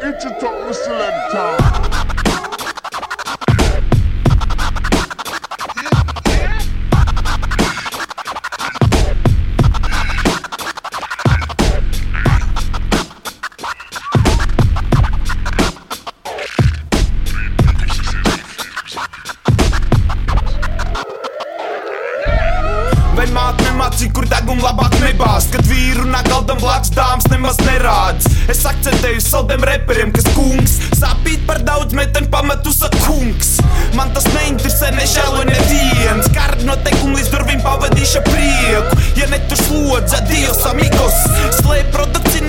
Digital Selector. Nemācīja, kur degumu labāk nebāzt, kad vīru nagaldam blakus dāmas nemaz nerāds. Es akcentēju saldiem reperiem, kas kungs, sāpīt par daudz meteni pametu sa kungs. Man tas neinteresē, nežēlo neviens, kārt noteikumi līdz durvīm pavadīša prieku. Ja ne tu slodza, Dievs, amigos, slēp produkciju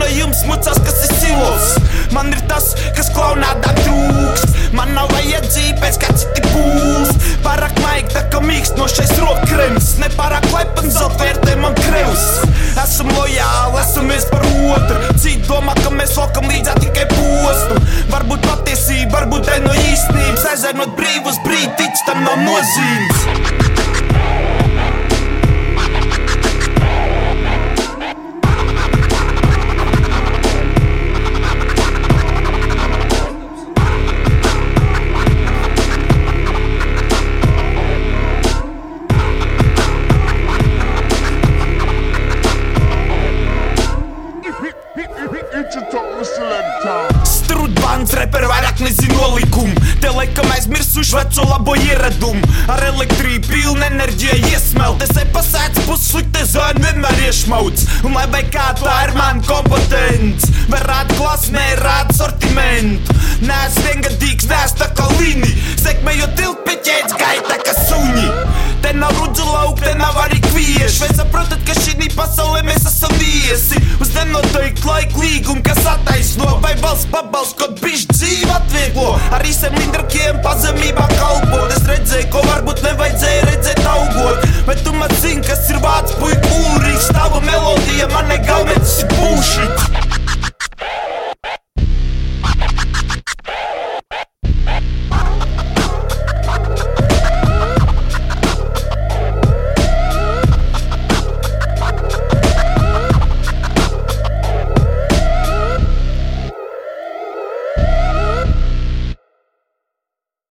īstenības. Aizēnot brīvus brīdi, tic tam nav nozīmes. Digital Selector. Strudbans, reperi vairāk nezinu nolikumu. Te laikam aizmirsuši veco labo ieradumu. Ar elektrību pilnu enerģiju iesmelt. Es epasēts pusslikte zvaigznes vienmēr iešmauts. Un lai vai kā tā ir man kompetents. Var rāda klasi, nē, rāda sortimentu. Nē, es viengadīgs, nē, es tā kā līni. Sekmējot tilpiķēts, gaita kā suņi. Te nav rudzu lauka, te nav arī kvieši. Vai saprotat, ka šī pasaulē mēs esam viesi? Uz nenoteiktu laiku līgumu, kas attaisno. Vai balss pabalst, kaut bišķi dzīvi atvieglo. Ar īsiem lindrakiem pazemībā kalpot. Es nevajadzēja